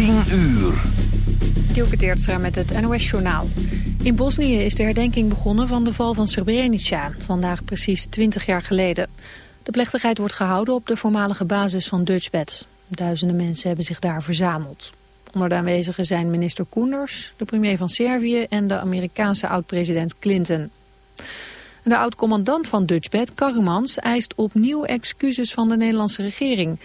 10 uur. Dielke met het NOS-journaal. In Bosnië is de herdenking begonnen van de val van Srebrenica. Vandaag precies 20 jaar geleden. De plechtigheid wordt gehouden op de voormalige basis van Dutchbed. Duizenden mensen hebben zich daar verzameld. Onder de aanwezigen zijn minister Koenders, de premier van Servië... en de Amerikaanse oud-president Clinton. De oud-commandant van Dutchbed, Karumans, eist opnieuw excuses van de Nederlandse regering...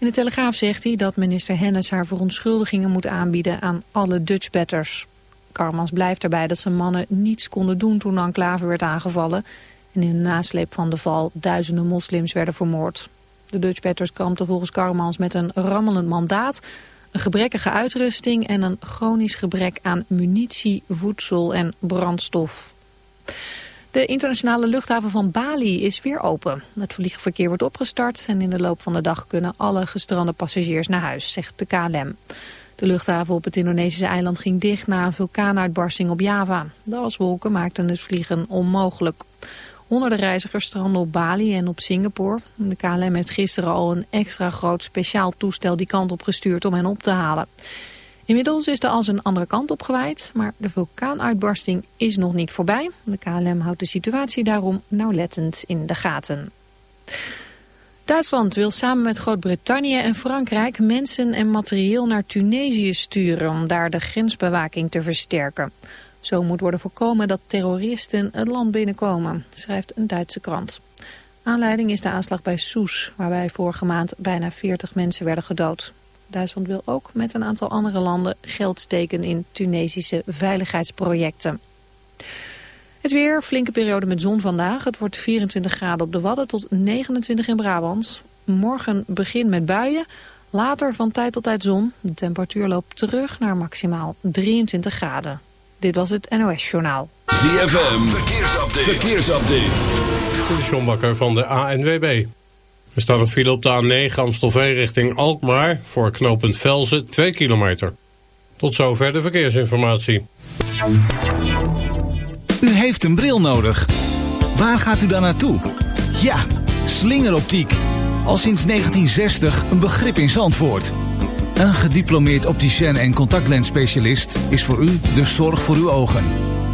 In de Telegraaf zegt hij dat minister Hennis haar verontschuldigingen moet aanbieden aan alle Dutchbatters. Karmans blijft erbij dat zijn mannen niets konden doen toen de enclave werd aangevallen. En in de nasleep van de val duizenden moslims werden vermoord. De Dutchbatters kampten volgens Karmans met een rammelend mandaat, een gebrekkige uitrusting en een chronisch gebrek aan munitie, voedsel en brandstof. De internationale luchthaven van Bali is weer open. Het vliegverkeer wordt opgestart en in de loop van de dag kunnen alle gestrande passagiers naar huis, zegt de KLM. De luchthaven op het Indonesische eiland ging dicht na een vulkaanuitbarsting op Java. De aswolken maakten het vliegen onmogelijk. Honderden reizigers stranden op Bali en op Singapore. De KLM heeft gisteren al een extra groot speciaal toestel die kant op gestuurd om hen op te halen. Inmiddels is de as een andere kant op gewaaid, maar de vulkaanuitbarsting is nog niet voorbij. De KLM houdt de situatie daarom nauwlettend in de gaten. Duitsland wil samen met Groot-Brittannië en Frankrijk mensen en materieel naar Tunesië sturen om daar de grensbewaking te versterken. Zo moet worden voorkomen dat terroristen het land binnenkomen, schrijft een Duitse krant. Aanleiding is de aanslag bij Soes, waarbij vorige maand bijna 40 mensen werden gedood. Duitsland wil ook met een aantal andere landen geld steken in Tunesische veiligheidsprojecten. Het weer, flinke periode met zon vandaag. Het wordt 24 graden op de Wadden tot 29 in Brabant. Morgen begin met buien, later van tijd tot tijd zon. De temperatuur loopt terug naar maximaal 23 graden. Dit was het NOS Journaal. ZFM, verkeersupdate. verkeersupdate. De John Bakker van de ANWB. Er staat een file op de A9 Amstelveen richting Alkmaar... voor knooppunt Velzen 2 kilometer. Tot zover de verkeersinformatie. U heeft een bril nodig. Waar gaat u dan naartoe? Ja, slingeroptiek. Al sinds 1960 een begrip in Zandvoort. Een gediplomeerd opticien en contactlensspecialist... is voor u de zorg voor uw ogen.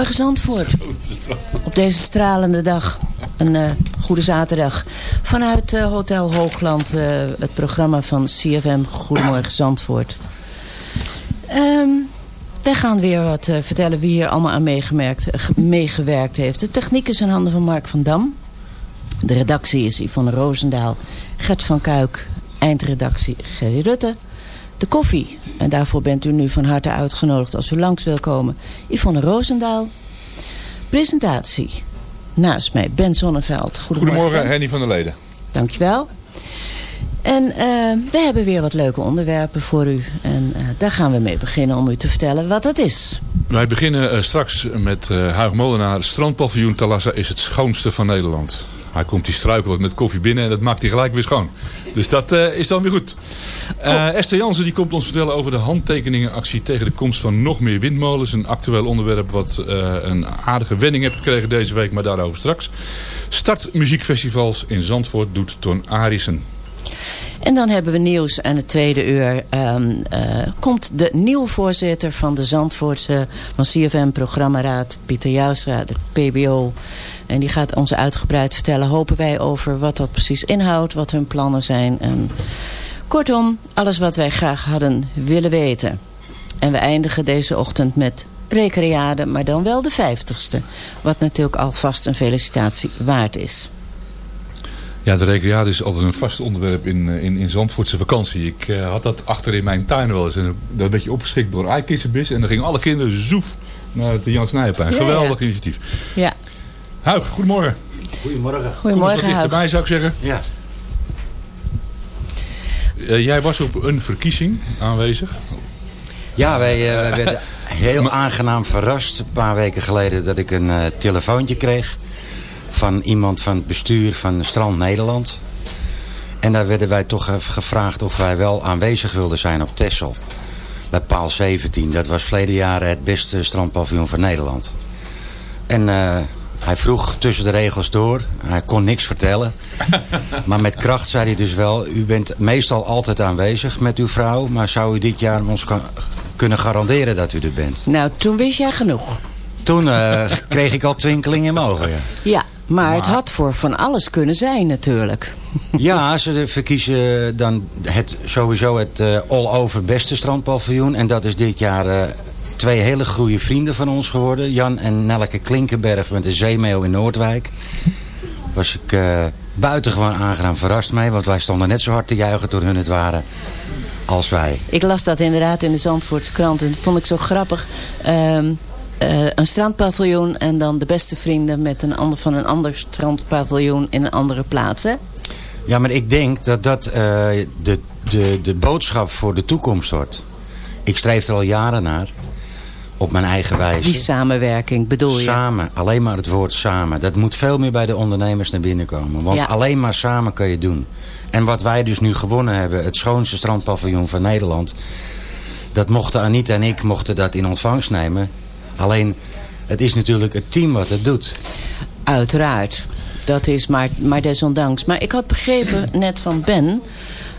Goedemorgen Zandvoort. Op deze stralende dag. Een uh, goede zaterdag. Vanuit uh, Hotel Hoogland. Uh, het programma van CFM Goedemorgen Zandvoort. Um, wij gaan weer wat vertellen wie hier allemaal aan meegewerkt heeft. De techniek is in handen van Mark van Dam. De redactie is Yvonne Roosendaal. Gert van Kuik. Eindredactie Gerry Rutte. De koffie. En daarvoor bent u nu van harte uitgenodigd als u langs wil komen. Yvonne Roosendaal. Presentatie. Naast mij Ben Zonneveld. Goedemorgen, Goedemorgen Henny van der Leden. Dankjewel. En uh, we hebben weer wat leuke onderwerpen voor u. En uh, daar gaan we mee beginnen om u te vertellen wat dat is. Wij beginnen uh, straks met uh, Huig Molenaar. Strandpaviljoen Talassa is het schoonste van Nederland. Hij komt die struikelen met koffie binnen en dat maakt hij gelijk weer schoon. Dus dat uh, is dan weer goed. Uh, Esther Jansen die komt ons vertellen over de handtekeningenactie tegen de komst van nog meer windmolens. Een actueel onderwerp wat uh, een aardige wending heeft gekregen deze week, maar daarover straks. Start muziekfestivals in Zandvoort doet Ton Arissen. En dan hebben we nieuws aan het tweede uur. Um, uh, komt de nieuwe voorzitter van de Zandvoortse van CFM-programmaraad, Pieter Joustra, de PBO. En die gaat ons uitgebreid vertellen, hopen wij, over wat dat precies inhoudt, wat hun plannen zijn. En kortom, alles wat wij graag hadden willen weten. En we eindigen deze ochtend met recreade, maar dan wel de vijftigste. Wat natuurlijk alvast een felicitatie waard is. Ja, de recreatie is altijd een vast onderwerp in, eh, in, in Zandvoortse vakantie. Ik uh, had dat achter in mijn tuin wel eens. En dat een beetje opgeschikt door Eikissenbis. En dan gingen alle kinderen zoef naar de Jan Snijplein. Geweldig ja. initiatief. Ja. Huig, goedemorgen. Goedemorgen. Goedemorgen, Kom eens dichterbij zou ik zeggen. Ja. Uh, jij was op een verkiezing aanwezig. Ja, wij, uh, wij werden heel aangenaam verrast een paar weken geleden dat ik een uh, telefoontje kreeg van iemand van het bestuur van Strand Nederland. En daar werden wij toch gevraagd of wij wel aanwezig wilden zijn op Texel. Bij paal 17. Dat was verleden jaren het beste strandpaviljoen van Nederland. En uh, hij vroeg tussen de regels door. Hij kon niks vertellen. maar met kracht zei hij dus wel... u bent meestal altijd aanwezig met uw vrouw... maar zou u dit jaar ons kunnen garanderen dat u er bent? Nou, toen wist jij genoeg. Toen uh, kreeg ik al twinkeling in mijn ogen, ja. Ja, maar, maar, het had voor van alles kunnen zijn natuurlijk. Ja, ze verkiezen dan het, sowieso het uh, all-over beste strandpaviljoen. En dat is dit jaar uh, twee hele goede vrienden van ons geworden. Jan en Nelke Klinkenberg met de Zeemeeuw in Noordwijk. Was ik uh, buitengewoon aangenaam verrast mee. Want wij stonden net zo hard te juichen toen hun het waren als wij. Ik las dat inderdaad in de Zandvoortse krant. En dat vond ik zo grappig. Um, uh, een strandpaviljoen en dan de beste vrienden met een ander, van een ander strandpaviljoen in een andere plaats, hè? Ja, maar ik denk dat dat uh, de, de, de boodschap voor de toekomst wordt. Ik streef er al jaren naar. Op mijn eigen wijze. Die samenwerking bedoel je? Samen. Alleen maar het woord samen. Dat moet veel meer bij de ondernemers naar binnen komen. Want ja. alleen maar samen kan je doen. En wat wij dus nu gewonnen hebben. Het schoonste strandpaviljoen van Nederland. Dat mochten Anita en ik mochten dat in ontvangst nemen. Alleen, het is natuurlijk het team wat het doet. Uiteraard. Dat is maar, maar desondanks. Maar ik had begrepen net van Ben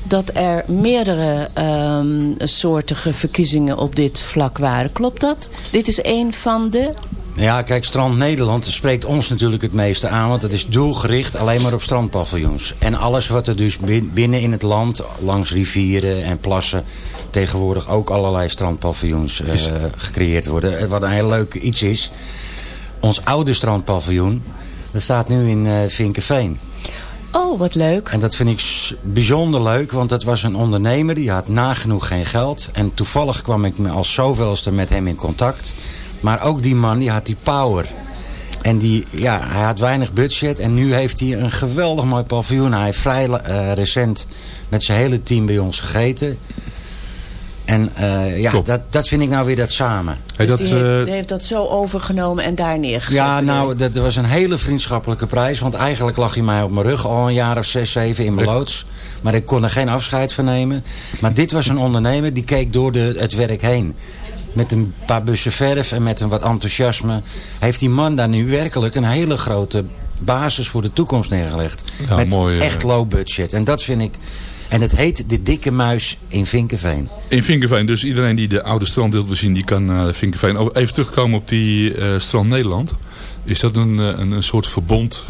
dat er meerdere um, soortige verkiezingen op dit vlak waren. Klopt dat? Dit is een van de... Ja, kijk, Strand Nederland spreekt ons natuurlijk het meeste aan. Want het is doelgericht alleen maar op strandpaviljoens. En alles wat er dus binnen in het land, langs rivieren en plassen tegenwoordig ook allerlei strandpaviljoens uh, gecreëerd worden. Wat een heel leuk iets is. Ons oude strandpaviljoen, dat staat nu in uh, Vinkenveen. Oh, wat leuk. En dat vind ik bijzonder leuk, want dat was een ondernemer... die had nagenoeg geen geld. En toevallig kwam ik als zoveelste met hem in contact. Maar ook die man, die had die power. En die, ja, hij had weinig budget en nu heeft hij een geweldig mooi paviljoen. Hij heeft vrij uh, recent met zijn hele team bij ons gegeten. En uh, ja, dat, dat vind ik nou weer dat samen. Dus dat, die, heeft, uh, die heeft dat zo overgenomen en daar neergezet? Ja, nou, dat was een hele vriendschappelijke prijs. Want eigenlijk lag hij mij op mijn rug al een jaar of zes, zeven in mijn loods. Maar ik kon er geen afscheid van nemen. Maar dit was een ondernemer die keek door de, het werk heen. Met een paar bussen verf en met een wat enthousiasme... heeft die man daar nu werkelijk een hele grote basis voor de toekomst neergelegd. Ja, met mooi, echt low budget. En dat vind ik En het heet De Dikke Muis in Vinkenveen. In Vinkenveen, dus iedereen die de oude strandbeeld wil zien, die kan naar Vinkenveen. Oh, even terugkomen op die uh, Strand Nederland. Is dat een, een, een soort verbond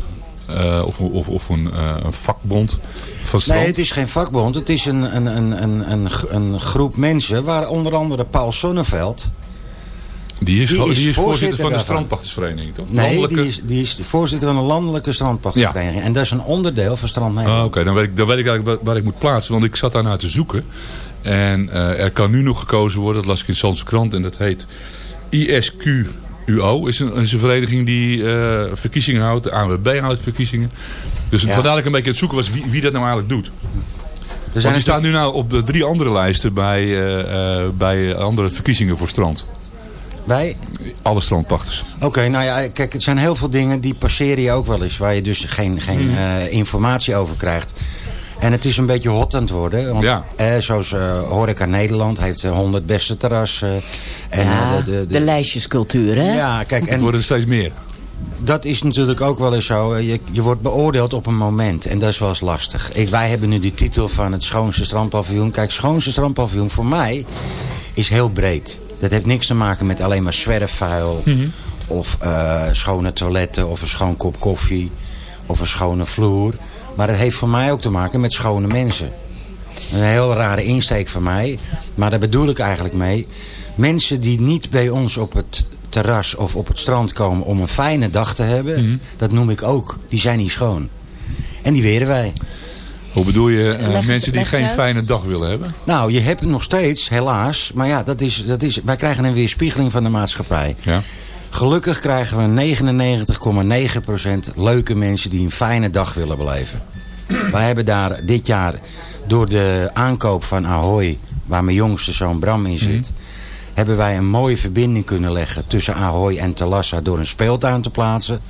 uh, of, of, of een, uh, een, vakbond van strand? Nee, het is geen vakbond. Het is een, een, een, een, een, groep mensen waar onder andere Paul Sonneveld... Die is, die is, die is voorzitter, van de strandpachtersvereniging, toch? Nee, landelijke... die, is, die is voorzitter van de landelijke strandpachtersvereniging. Ja. En dat is een onderdeel van Strand Nederland. Ah, Oké, dan, weet ik, dan weet ik eigenlijk waar, ik moet plaatsen. Want ik zat daarnaar te zoeken. En uh, er kan nu nog gekozen worden, dat las ik in Zandse krant. En dat heet ISQ UO is een, is een vereniging die uh, verkiezingen houdt. De ANWB houdt verkiezingen. Dus ja. vandaar dat ik een beetje aan het zoeken was wie, wie dat nou eigenlijk doet. Want die staat nu nou op de drie andere lijsten bij, uh, bij andere verkiezingen voor strand. Bij? Alle strandpachters. Oké, nou ja, kijk, het zijn heel veel dingen die passeren je ook wel eens. Waar je dus geen, geen hmm. uh, informatie over krijgt. En het is een beetje hot aan het worden. Want, ja. eh, zoals uh, Horeca Nederland heeft 100 beste terrassen. en, ja, de, de, de, de, lijstjescultuur, hè? Ja, kijk. En, het worden er steeds meer. Dat is natuurlijk ook wel eens zo. Je, je wordt beoordeeld op een moment. En dat is wel eens lastig. Ik, wij hebben nu die titel van het schoonste strandpaviljoen. Kijk, schoonste strandpaviljoen voor mij is heel breed. Dat heeft niks te maken met alleen maar zwerfvuil. Mm -hmm. Of uh, schone toiletten. Of een schoon kop koffie. Of een schone vloer. Maar het heeft voor mij ook te maken met schone mensen. Een heel rare insteek van mij. Maar daar bedoel ik eigenlijk mee. Mensen die niet bij ons op het terras of op het strand komen om een fijne dag te hebben. Mm -hmm. Dat noem ik ook. Die zijn niet schoon. En die weren wij. Hoe bedoel je uh, mensen die geen uit? fijne dag willen hebben? Nou, je hebt het nog steeds, helaas. Maar ja, dat is, dat is, wij krijgen een weerspiegeling van de maatschappij. Ja. Gelukkig krijgen we 99,9% leuke mensen die een fijne dag willen beleven. wij hebben daar dit jaar door de aankoop van Ahoy, waar mijn jongste zoon Bram in zit... Mm -hmm. hebben wij een mooie verbinding kunnen leggen tussen Ahoy en Talassa door een speeltuin te plaatsen...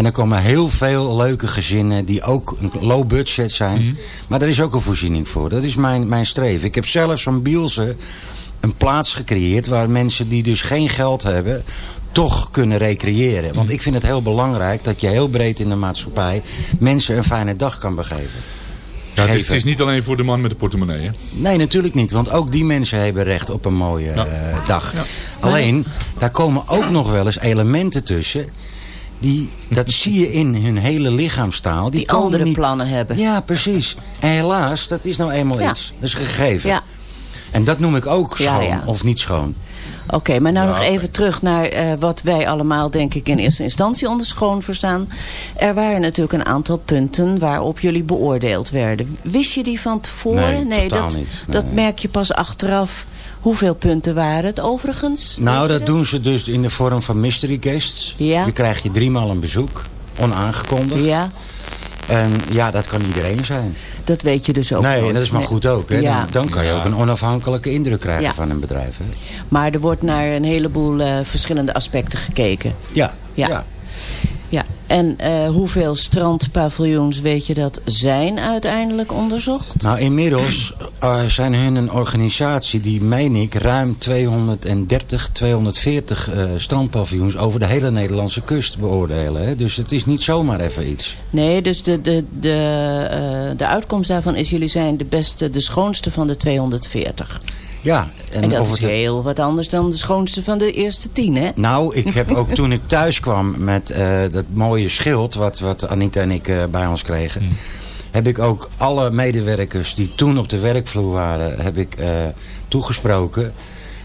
En er komen heel veel leuke gezinnen die ook low budget zijn. Mm -hmm. Maar daar is ook een voorziening voor. Dat is mijn, mijn streven. Ik heb zelfs van Bielse een plaats gecreëerd... waar mensen die dus geen geld hebben toch kunnen recreëren. Want ik vind het heel belangrijk dat je heel breed in de maatschappij... mensen een fijne dag kan begeven. Ja, het, is, het, is, niet alleen voor de man met de portemonnee, hè? Nee, natuurlijk niet. Want ook die mensen hebben recht op een mooie ja. uh, dag. Ja. Alleen, daar komen ook nog wel eens elementen tussen die, dat zie je in hun hele lichaamstaal. Die, die andere niet... plannen hebben. Ja, precies. En helaas, dat is nou eenmaal ja. iets. Dat is gegeven. Ja. En dat noem ik ook schoon ja, of niet schoon. Oké, okay, maar nou nog okay. even terug naar uh, wat wij allemaal denk ik in eerste instantie onder schoon verstaan. Er waren natuurlijk een aantal punten waarop jullie beoordeeld werden. Wist je die van tevoren? Nee, nee dat, niet. Nee. dat merk je pas achteraf. Hoeveel punten waren het overigens? Nou, dat, doen ze dus in de vorm van mystery guests. Ja. Dan krijg je driemaal een bezoek. Onaangekondigd. Ja. En ja, dat kan iedereen zijn. Dat weet je dus ook Nee, nooit. dat is maar goed ook. Hè? Ja. Dan, dan, kan je ook een onafhankelijke indruk krijgen ja. van een bedrijf. Hè? Maar er wordt naar een heleboel uh, verschillende aspecten gekeken. Ja. Ja. ja. En uh, hoeveel strandpaviljoens, weet je dat, zijn uiteindelijk onderzocht? Nou, inmiddels uh, zijn hun een organisatie die, meen ik, ruim 230, 240 uh, strandpaviljoens over de hele Nederlandse kust beoordelen. Hè? Dus het is niet zomaar even iets. Nee, dus de, de, de, de uitkomst daarvan is, jullie zijn de beste, de schoonste van de 240. Ja. En, en dat is heel wat anders dan de schoonste van de eerste tien, hè? Nou, ik heb ook toen ik thuis kwam met uh, dat mooie schild... wat, wat Anita en ik uh, bij ons kregen... Hmm. heb ik ook alle medewerkers die toen op de werkvloer waren... heb ik uh, toegesproken...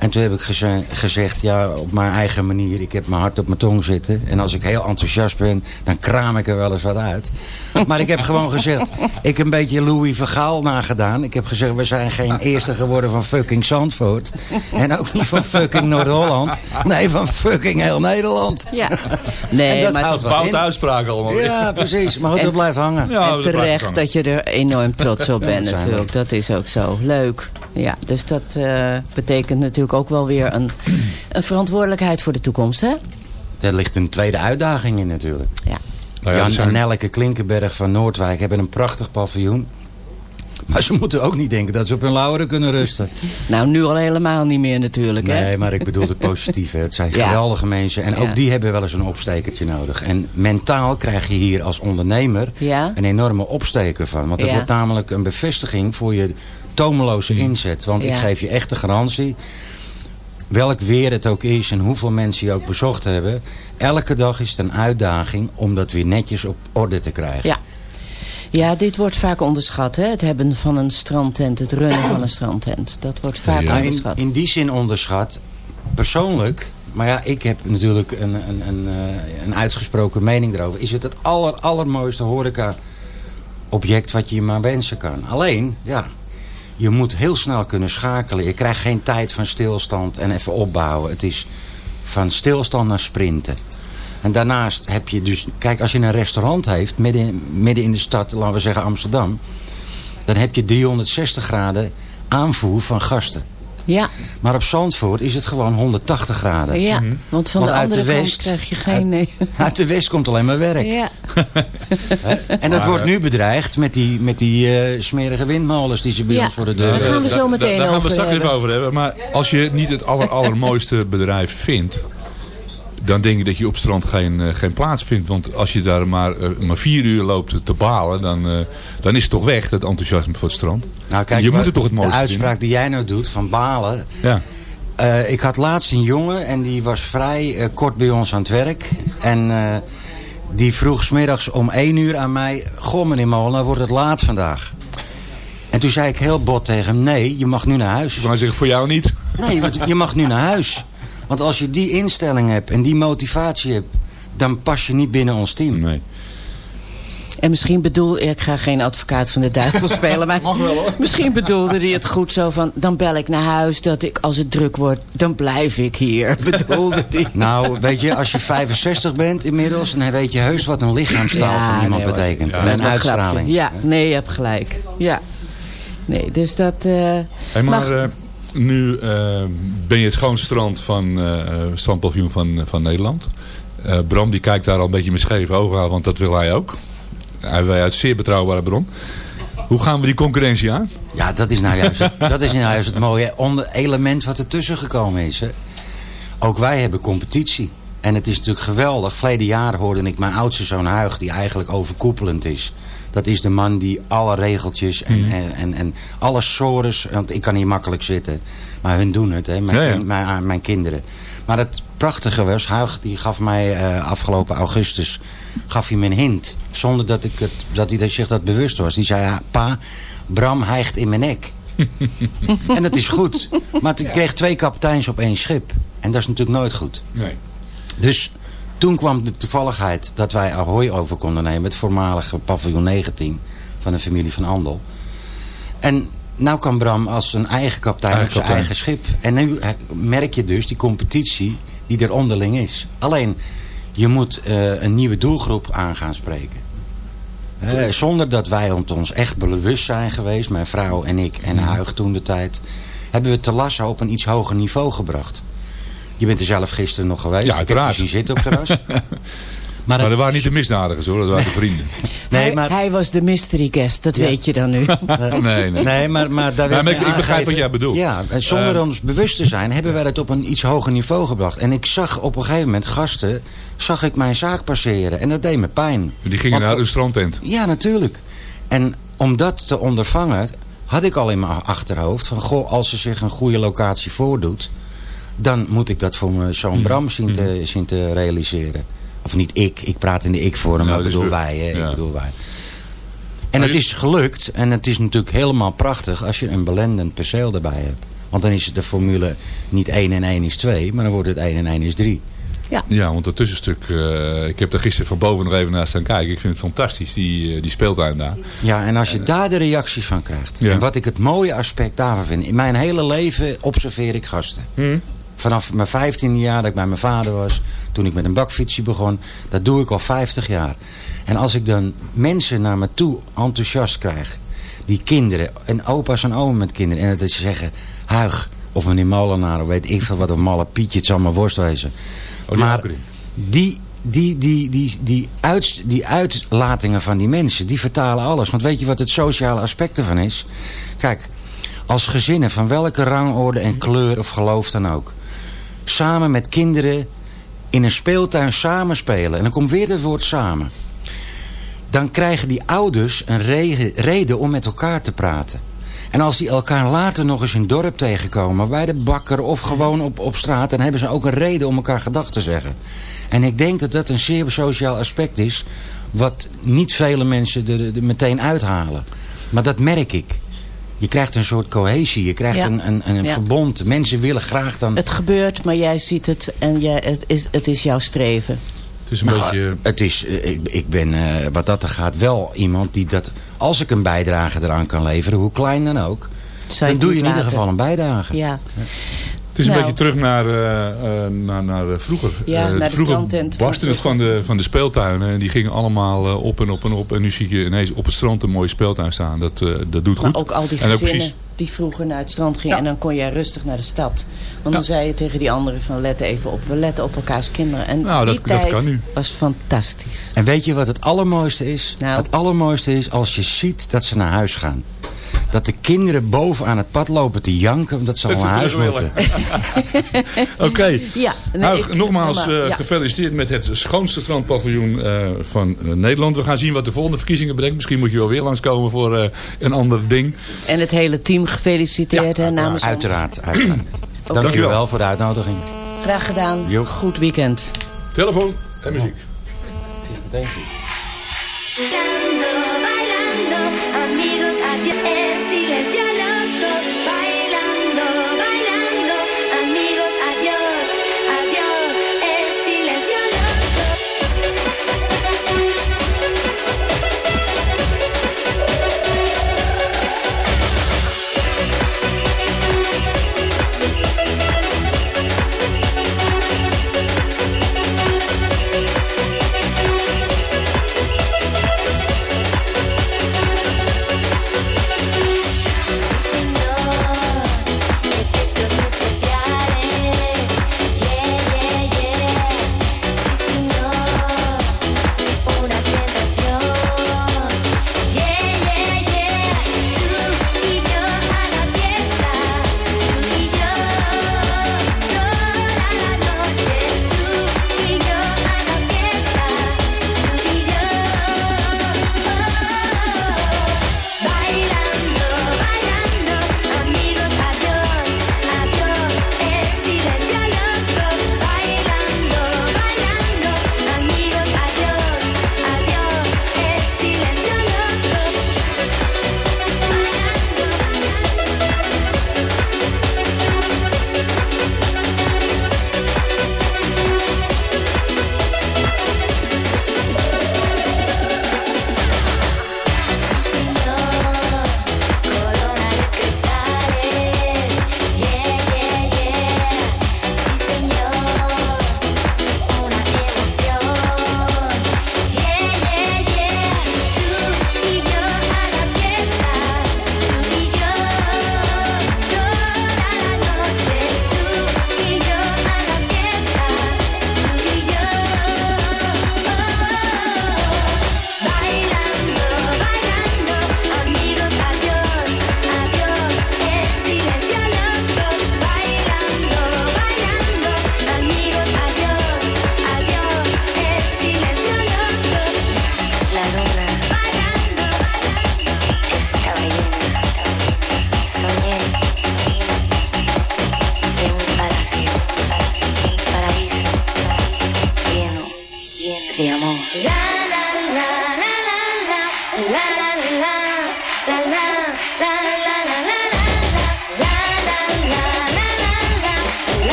En toen heb ik geze gezegd, ja, op mijn eigen manier. Ik heb mijn hart op mijn tong zitten. En als ik heel enthousiast ben, dan kraam ik er wel eens wat uit. Maar ik heb gewoon gezegd, ik heb een beetje Louis Vergaal nagedaan. Ik heb gezegd, we zijn geen eerste geworden van fucking Zandvoort. En ook niet van fucking Noord-Holland. Nee, van fucking heel Nederland. Ja. Nee, en dat maar houdt Fout uitspraak allemaal. Ja, precies. Maar goed, dat blijft hangen. Ja, en terecht dat je er enorm trots op bent Ja, natuurlijk. Dat is ook zo. Leuk. Ja, dus dat uh, betekent natuurlijk ook wel weer een, een verantwoordelijkheid voor de toekomst, hè? Er ligt een tweede uitdaging in natuurlijk. Ja. Nou ja, Jan zijn... en Nelke Klinkenberg van Noordwijk hebben een prachtig paviljoen. Maar ze moeten ook niet denken dat ze op hun lauweren kunnen rusten. Nou, nu al helemaal niet meer natuurlijk. Hè? Nee, maar ik bedoel het positieve. Het zijn Ja. geweldige mensen. En ook Ja. die hebben wel eens een opstekertje nodig. En mentaal krijg je hier als ondernemer Ja. een enorme opsteker van. Want het Ja. wordt namelijk een bevestiging voor je tomeloze inzet. Want ik geef je echt de garantie. Welk weer het ook is en hoeveel mensen je ook bezocht hebben. Elke dag is het een uitdaging om dat weer netjes op orde te krijgen. Ja. Ja, dit wordt vaak onderschat. Hè? Het hebben van een strandtent, het runnen van een strandtent. Dat wordt vaak Nou, in, onderschat. in die zin onderschat. Persoonlijk, maar ja, ik heb natuurlijk een, een, een, eh, een uitgesproken mening erover. Is het het aller, allermooiste horeca object wat je je maar wensen kan. Alleen, ja, je moet heel snel kunnen schakelen. Je krijgt geen tijd van stilstand en even opbouwen. Het is van stilstand naar sprinten. En daarnaast heb je dus... Kijk, als je een restaurant heeft, midden in, midden in de stad, laten we zeggen Amsterdam... dan heb je 360 graden aanvoer van gasten. Ja, Maar op Zandvoort is het gewoon 180 graden. ja. want van Want de uit andere de kant krijg je geen... Nee. Uit de west komt alleen maar werk. Ja. En dat wordt nu bedreigd met die, met die eh, smerige windmolens die ze bij Ja. ons voor de deur Daar gaan we zo meteen Daar gaan we over straks even hebben. over hebben. Maar als je het niet het aller, allermooiste bedrijf vindt... dan denk ik dat je op strand geen, eh, geen plaats vindt. Want als je daar maar, eh, maar vier uur loopt te balen... Dan, eh, dan is het toch weg, dat enthousiasme voor het strand. Nou, kijk, je moet het toch het mooiste De uitspraak die jij nou doet van balen. Ja. Ik had laatst een jongen en die was vrij kort bij ons aan het werk. En die vroeg smiddags om één uur aan mij... Goh meneer Molenaar, wordt het laat vandaag? En toen zei ik heel bot tegen hem... Nee, je mag nu naar huis. Wou zeggen, voor jou niet. Nee, want je mag nu naar huis. Want als je die instelling hebt en die motivatie hebt... dan pas je niet binnen ons team. Nee. En misschien bedoel ik ga geen advocaat van de duivel spelen, maar misschien bedoelde hij het goed zo van, dan bel ik naar huis dat ik als het druk wordt, dan blijf ik hier, bedoelde hij. Nou, weet je, als je 65 bent inmiddels... dan weet je heus wat een lichaamstaal Ja, van iemand nee, hoor. betekent. Ja. En een grapje. uitstraling. Ja, nee, je hebt gelijk. Ja. Nee, dus dat... eh, Hey, maar eh, nu eh, ben je het schoonste strand van eh strandpaviljoen van, van Nederland. Eh, Bram die kijkt daar al een beetje met scheve ogen aan, want dat wil hij ook. Hij wij uit zeer betrouwbare bron. Hoe gaan we die concurrentie aan? Ja, dat is nou juist het, dat is nou juist het mooie element wat ertussen gekomen is. Ook wij hebben competitie. En het is natuurlijk geweldig. Verleden jaar hoorde ik mijn oudste zoon Huig, die eigenlijk overkoepelend is. Dat is de man die alle regeltjes en, Mhm. en, en, en alle sores... Want ik kan hier makkelijk zitten. Maar hun doen het, hè, mijn, Ja, ja. kind- mijn, ah, mijn kinderen. Maar het prachtige was, Huig die gaf mij eh, afgelopen augustus gaf hij me een hint. Zonder dat, ik het, dat hij zich dat bewust was. Die zei, ja, pa, Bram hijgt in mijn nek. en dat is goed. Maar ik kreeg twee kapiteins op één schip. En dat is natuurlijk nooit goed. Nee. Dus toen kwam de toevalligheid dat wij Ahoy over konden nemen. Het voormalige paviljoen 19 van de familie van Andel. En nou kan Bram als een eigen kapitein Eigen op zijn kapitein. eigen schip. En nu eh, merk je dus die competitie die er onderling is. Alleen, je moet eh, een nieuwe doelgroep aan gaan spreken. Eh, zonder dat wij ons echt bewust zijn geweest, mijn vrouw en ik en Huig toen de tijd, hebben we te lassen op een iets hoger niveau gebracht. Je bent er zelf gisteren nog geweest. Ja, je uiteraard. zien zitten op het terras. Maar dat waren niet de misdadigers hoor, dat waren de vrienden. Nee, hij, maar, hij was de mystery guest, dat Ja. weet je dan nu. nee, nee. nee, maar, maar daar maar ik- ik begrijp wat jij bedoelt. Ja, en zonder Eh, ons bewust te zijn, hebben wij het op een iets hoger niveau gebracht. En ik zag op een gegeven moment gasten, zag ik mijn zaak passeren. En dat deed me pijn. Die gingen Want- naar een strandtent. Ja, natuurlijk. En om dat te ondervangen, had ik al in mijn achterhoofd... van goh, als ze zich een goede locatie voordoet... dan moet ik dat voor mijn zoon Bram zien te, zien te realiseren. Of niet ik, ik praat in de ik-vorm, Nou, maar ik bedoel wij. Hè, ja. ik bedoel wij. En het is gelukt. En het is natuurlijk helemaal prachtig als je een belendend perceel erbij hebt. Want dan is de formule niet 1 en 1 is 2, maar dan wordt het 1 en 1 is 3. Ja, want dat tussenstuk, eh, ik heb er gisteren van boven nog even naar staan kijken. Ik vind het fantastisch, die, eh, die speeltuin daar. Ja, en als je daar de reacties van krijgt. Ja. En wat ik het mooie aspect daarvan vind. In mijn hele leven observeer ik gasten. Vanaf mijn 15e jaar dat ik bij mijn vader was. Toen ik met een bakfietsje begon. Dat doe ik al 50 jaar. En als ik dan mensen naar me toe enthousiast krijg. Die kinderen. En opa's en omen met kinderen. En dat ze zeggen. Huig. Of meneer Molenaar. Of weet ik veel wat. Of Malle Pietje. Het zal maar worst wezen. Oh, maar die die, die, die, die, uit, die uitlatingen van die mensen, die vertalen alles. Want weet je wat het sociale aspect ervan is? Kijk, als gezinnen van welke rangorde en kleur of geloof dan ook... samen met kinderen in een speeltuin samenspelen... en dan komt weer het woord samen... dan krijgen die ouders een reden om met elkaar te praten. En als die elkaar later nog eens in het dorp tegenkomen... bij de bakker of gewoon op, op straat... dan hebben ze ook een reden om elkaar gedag te zeggen. En ik denk dat dat een zeer sociaal aspect is... wat niet vele mensen er meteen uithalen. Maar dat merk ik. Je krijgt een soort cohesie, je krijgt een, een, een verbond. Mensen willen graag dan... Het gebeurt, maar jij ziet het en jij, het, is, het is jouw streven. Het is een nou, beetje... Het is, ik, ik ben, uh, wat dat er gaat, wel iemand die dat... Als ik een bijdrage eraan kan leveren, hoe klein dan ook... dan doe je in ieder geval een bijdrage. Ja. Het is een nou. beetje terug naar, uh, naar, naar vroeger. Ja, naar de vroeger barstte het van de, van de speeltuinen. En die gingen allemaal op en op en op. En nu zie je ineens op het strand een mooie speeltuin staan. Dat, dat doet goed. Maar ook al die gezinnen die vroeger naar het strand gingen. En dan kon jij rustig naar de stad. Want dan zei je tegen die anderen van let even op. We letten op elkaars kinderen. En nou, die dat, tijd dat kan nu. was fantastisch. En weet je wat het allermooiste is? Nou. Het allermooiste is als je ziet dat ze naar huis gaan dat de kinderen boven aan het pad lopen te janken omdat ze al naar huis moeten. Oké. Ja, nou, nogmaals uh, gefeliciteerd met het schoonste strandpaviljoen uh, van uh, Nederland. We gaan zien wat de volgende verkiezingen brengt. Misschien moet je wel weer langskomen voor een ander ding. En het hele team gefeliciteerd ja, hè, namens Uiteraard. uiteraard. okay. Dank je wel voor de uitnodiging. Graag gedaan. Jo. Goed weekend. Telefoon en muziek. Dank Bienvenidos a Dios es silencio.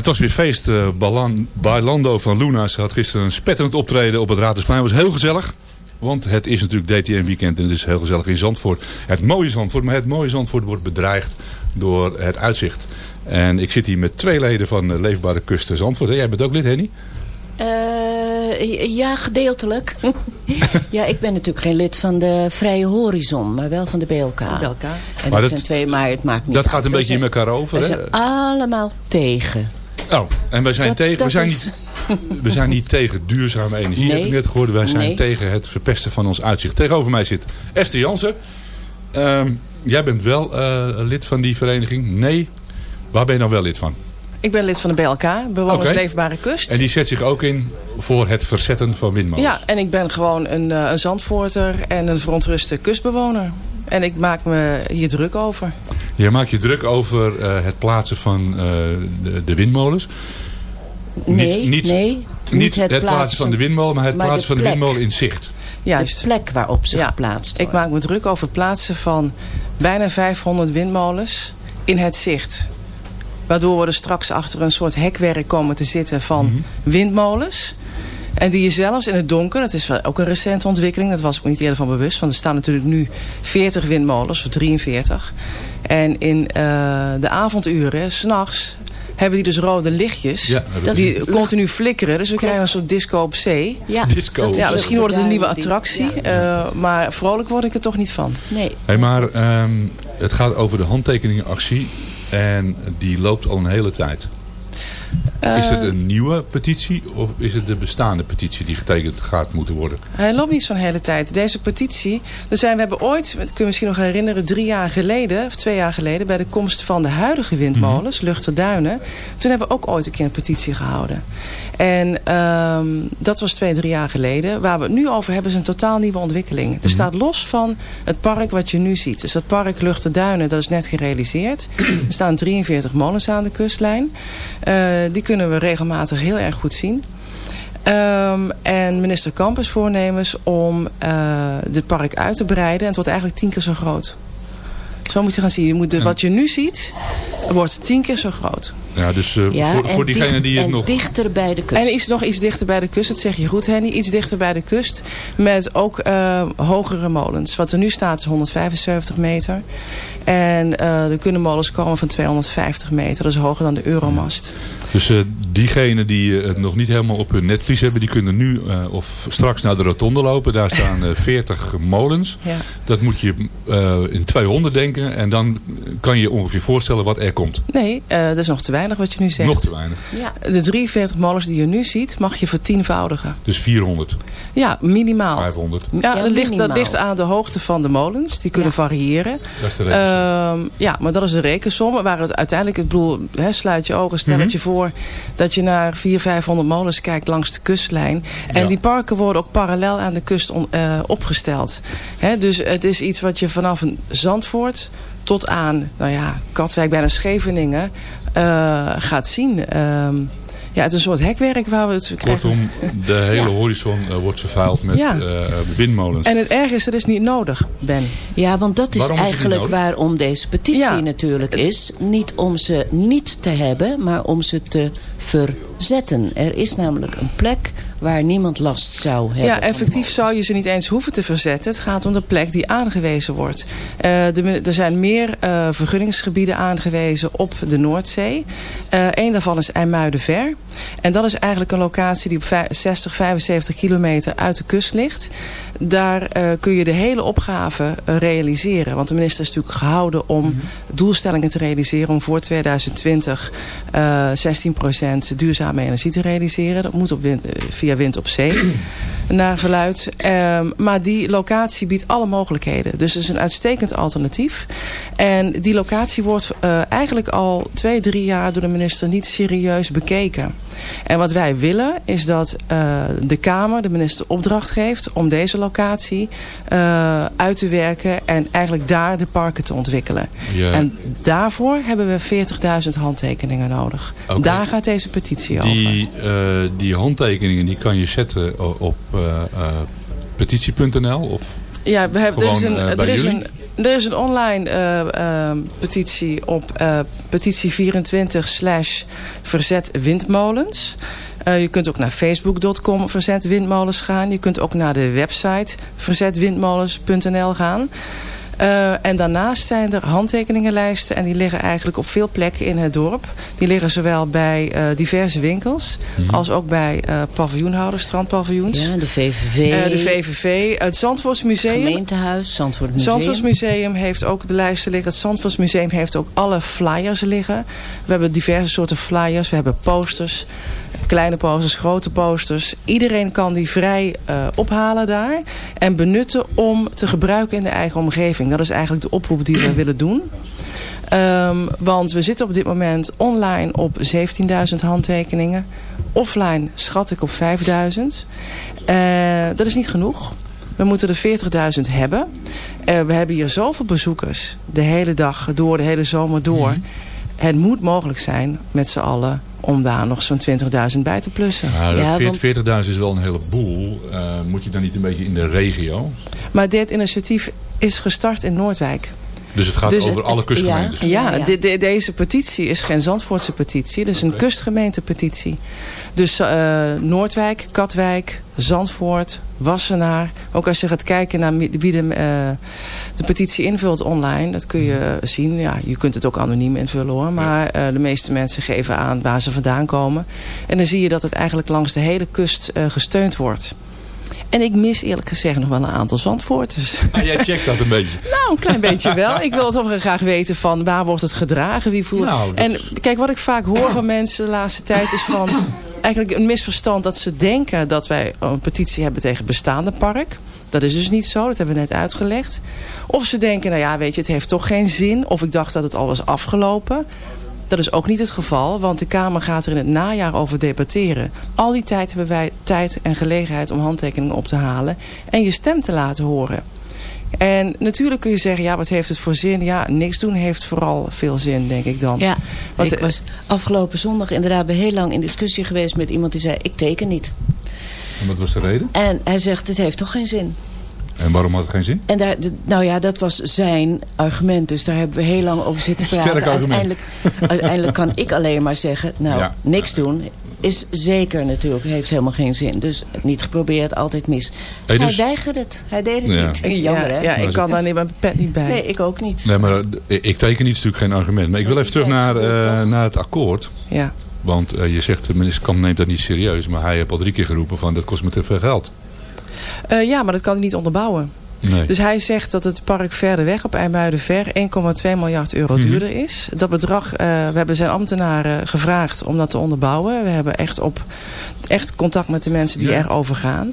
Het was weer feest. eh Balan- Bailando van Luna. Ze had gisteren een spetterend optreden op het Raadhuisplein. Het was heel gezellig. Want het is natuurlijk DTM weekend en het is heel gezellig in Zandvoort. Het mooie Zandvoort, maar het mooie Zandvoort wordt bedreigd door het uitzicht. En ik zit hier met twee leden van eh, Leefbare Kust Zandvoort. Jij bent ook lid, Henny? Eh, ja, gedeeltelijk. ja, ik ben natuurlijk geen lid van de Vrije Horizon, maar wel van de BLK. Bij elkaar. En Maar dat, dat- zijn twee, maar het maakt niet Dat uit. gaat een beetje in elkaar over. We Hè? zijn allemaal tegen. Oh, en wij zijn, Dat- tegen, we, zijn is- niet, we zijn niet tegen duurzame energie, Nee. heb ik net gehoord. Wij zijn Nee. tegen het verpesten van ons uitzicht. Tegenover mij zit Esther Jansen. Ehm, jij bent wel eh, lid van die vereniging? Nee. Waar ben je dan wel lid van? Ik ben lid van de BLK, Bewoners. Leefbare Kust. En die zet zich ook in voor het verzetten van windmolens. Ja, en ik ben gewoon een, eh, een zandvoorter en een verontruste kustbewoner. En ik maak me hier druk over. Je maakt je druk over eh, het plaatsen van eh, de, de windmolens. Nee, niet, nee. Niet, het, plaatsen, van de windmolen, maar het maar de plaatsen van de windmolen in zicht. Juist. De plek waarop ze Ja. geplaatst Ik worden. maak me druk over het plaatsen van bijna 500 windmolens in het zicht. Waardoor we er straks achter een soort hekwerk komen te zitten van Mhm. windmolens. En die je zelfs in het donker, dat is wel ook een recente ontwikkeling. Dat was ik me niet eerder van bewust. Want er staan natuurlijk nu 40 windmolens, of 43. En in eh, de avonduren, s'nachts, hebben die dus rode lichtjes. Ja, dat die is- continu flikkeren. Dus we krijgen een soort disco op zee. Ja, Disco. Ja, misschien wordt het een nieuwe attractie. ja. eh, maar vrolijk word ik er toch niet van. Nee. Hey, maar ehm, het gaat over de handtekeningenactie. En die loopt al een hele tijd. Is het Eh, een nieuwe petitie of is het de bestaande petitie die getekend gaat moeten worden? Hij loopt niet zo'n hele tijd. Deze petitie, er zijn, we hebben ooit, dat kun je misschien nog herinneren, drie jaar geleden, of twee jaar geleden, bij de komst van de huidige windmolens, Mhm. Luchterduinen, toen hebben we ook ooit een keer een petitie gehouden. En ehm, dat was twee, drie jaar geleden. Waar we het nu over hebben is een totaal nieuwe ontwikkeling. Mhm. Er staat los van het park wat je nu ziet. Dus dat park Luchterduinen, dat is net gerealiseerd. er staan 43 molens aan de kustlijn. Eh, die kunnen we regelmatig heel erg goed zien. Ehm, en minister Kamp is voornemens om eh, dit park uit te breiden. En het wordt eigenlijk tien keer zo groot. Zo moet je gaan zien. Je moet de, wat je nu ziet, wordt tien keer zo groot. Ja, dus eh, Ja, voor, en voor diegenen dicht- die het en nog... dichter bij de kust. En is nog iets dichter bij de kust, dat zeg je goed Henny. Iets dichter bij de kust met ook eh, hogere molens. Wat er nu staat is 175 meter. En eh er kunnen molens komen van 250 meter. Dat is hoger dan de Euromast. Dus eh, diegenen die het nog niet helemaal op hun netvlies hebben... die kunnen nu eh, of straks naar de rotonde lopen. Daar staan eh 40 molens. Ja. Dat moet je eh, in 200 denken. En dan kan je je ongeveer voorstellen wat er komt. Nee, eh, dat is nog te weinig wat je nu zegt. Nog te weinig. Ja. De 43 molens die je nu ziet, mag je vertienvoudigen. Dus 400, Ja, minimaal. 500. Ja, Ja, dat, ligt, dat ligt aan de hoogte van de molens. Die kunnen Ja. variëren. Dat is de rekensom. Ehm, ja, maar dat is de rekensom. Waar het uiteindelijk, ik bedoel, hè, sluit je ogen, stel Mhm. het je voor dat je naar 400, 500 molens kijkt langs de kustlijn. En Ja. die parken worden ook parallel aan de kust on- eh, opgesteld. Hè, dus het is iets wat je vanaf een Zandvoort tot aan, nou ja, Katwijk, bijna Scheveningen, gaat zien. Ehm, ja, het is een soort hekwerk waar we het krijgen. Kortom, de hele horizon eh, wordt vervuild met Ja. eh, windmolens. En het erg is, dat is niet nodig, Ben. Ja, want dat is eigenlijk waarom deze petitie Ja. natuurlijk is. Niet om ze niet te hebben, maar om ze te verzetten. Er is namelijk een plek waar niemand last zou hebben. Ja, effectief zou je ze niet eens hoeven te verzetten. Het gaat om de plek die aangewezen wordt. Eh, de- er zijn meer eh, vergunningsgebieden aangewezen op de Noordzee. Eén daarvan is IJmuidenver. En dat is eigenlijk een locatie die op vij- 60, 75 kilometer uit de kust ligt. Daar eh, kun je de hele opgave eh, realiseren. Want de minister is natuurlijk gehouden om doelstellingen te realiseren... om voor 2020 eh 16% duurzame energie te realiseren. Dat moet op wind, eh, via wind op zee, naar verluid. Ehm, maar die locatie biedt alle mogelijkheden. Dus het is een uitstekend alternatief. En die locatie wordt eh, eigenlijk al twee, drie jaar door de minister niet serieus bekeken. En wat wij willen is dat eh, de Kamer de minister opdracht geeft om deze locatie eh, uit te werken en eigenlijk daar de parken te ontwikkelen. Ja. En daarvoor hebben we 40.000 handtekeningen nodig. Daar gaat deze petitie over. Die, eh, die handtekeningen die kan je zetten op petitie.nl of Ja, we hebben, er is een, er is jullie? een, Er is een online eh, petitie op eh, petitie 24 slash verzet windmolens. Je kunt ook naar facebook.com verzet windmolens gaan. Je kunt ook naar de website verzetwindmolens.nl gaan. Eh, en daarnaast zijn er handtekeningenlijsten en die liggen eigenlijk op veel plekken in het dorp. Die liggen zowel bij eh, diverse winkels als ook bij eh paviljoenhouders, strandpaviljoens. Ja, de VVV. De VVV, het Zandvoortsmuseum. Gemeentehuis, Zandvoort Het Museum. Zandvoortsmuseum heeft ook de lijsten liggen. Het Zandvoortsmuseum heeft ook alle flyers liggen. We hebben diverse soorten flyers. We hebben posters. Kleine posters, grote posters. Iedereen kan die vrij ophalen daar. En benutten om te gebruiken in de eigen omgeving. Dat is eigenlijk de oproep die we willen doen. Ehm, want we zitten op dit moment online op 17.000 handtekeningen. Offline schat ik op 5.000. Eh, dat is niet genoeg. We moeten er 40.000 hebben. Eh, we hebben hier zoveel bezoekers. De hele dag door, de hele zomer door. Het moet mogelijk zijn met z'n allen om daar nog zo'n 20.000 bij te plussen. Nou, Ja, dat want- 40.000 is wel een heleboel. Uh, moet je dan niet een beetje in de regio? Maar dit initiatief is gestart in Noordwijk. Dus het gaat Dus over het- alle kustgemeentes? Ja, ja. de- de- deze petitie is geen Zandvoortse petitie. Het is een kustgemeentepetitie. Dus eh, Noordwijk, Katwijk, Zandvoort, Wassenaar. Ook als je gaat kijken naar wie de, eh, de petitie invult online. Dat kun je zien. Ja, je kunt het ook anoniem invullen hoor. Maar eh, de meeste mensen geven aan waar ze vandaan komen. En dan zie je dat het eigenlijk langs de hele kust eh, gesteund wordt. En ik mis eerlijk gezegd nog wel een aantal Zandvoorters. Ah, jij checkt dat een beetje. Nou, een klein beetje wel. Ik wil het wel graag weten van waar wordt het gedragen, wie voelt. Nou, en is- kijk, wat ik vaak hoor van mensen de laatste tijd is van eigenlijk een misverstand dat ze denken dat wij een petitie hebben tegen het bestaande park. Dat is dus niet zo, dat hebben we net uitgelegd. Of ze denken, nou ja, weet je, het heeft toch geen zin. Of ik dacht dat het al was afgelopen. Dat is ook niet het geval, want de Kamer gaat er in het najaar over debatteren. Al die tijd hebben wij tijd en gelegenheid om handtekeningen op te halen en je stem te laten horen. En natuurlijk kun je zeggen, ja, wat heeft het voor zin? Ja, niks doen heeft vooral veel zin, denk ik dan. Ja, Want, ik eh, was afgelopen zondag inderdaad bij heel lang in discussie geweest met iemand die zei, ik teken niet. En wat was de reden? En hij zegt, dit heeft toch geen zin. En waarom had het geen zin? En daar, nou ja, dat was zijn argument. Dus daar hebben we heel lang over zitten praten. Sterk argument. Uiteindelijk, uiteindelijk kan ik alleen maar zeggen, nou, Ja. niks doen is zeker natuurlijk, heeft helemaal geen zin. Dus niet geprobeerd, altijd mis. Hey, dus- Hij weigerde het. Hij deed het Ja. niet. Jammer, ja, hè? ja, ik kan daar niet mijn pet niet bij. Nee, ik ook niet. Nee, maar eh, ik teken niet is natuurlijk geen argument. Maar ik wil even terug naar, eh, naar het akkoord. Ja. Want eh, je zegt, de minister Kamp neemt dat niet serieus. Maar hij heeft al drie keer geroepen van, dat kost me te veel geld. Eh, ja, maar dat kan hij niet onderbouwen. Nee. Dus hij zegt dat het park verder weg op IJmuidenver 1,2 miljard euro Mhm. duurder is. Dat bedrag, eh, we hebben zijn ambtenaren gevraagd om dat te onderbouwen. We hebben echt, op, echt contact met de mensen die Ja. erover gaan.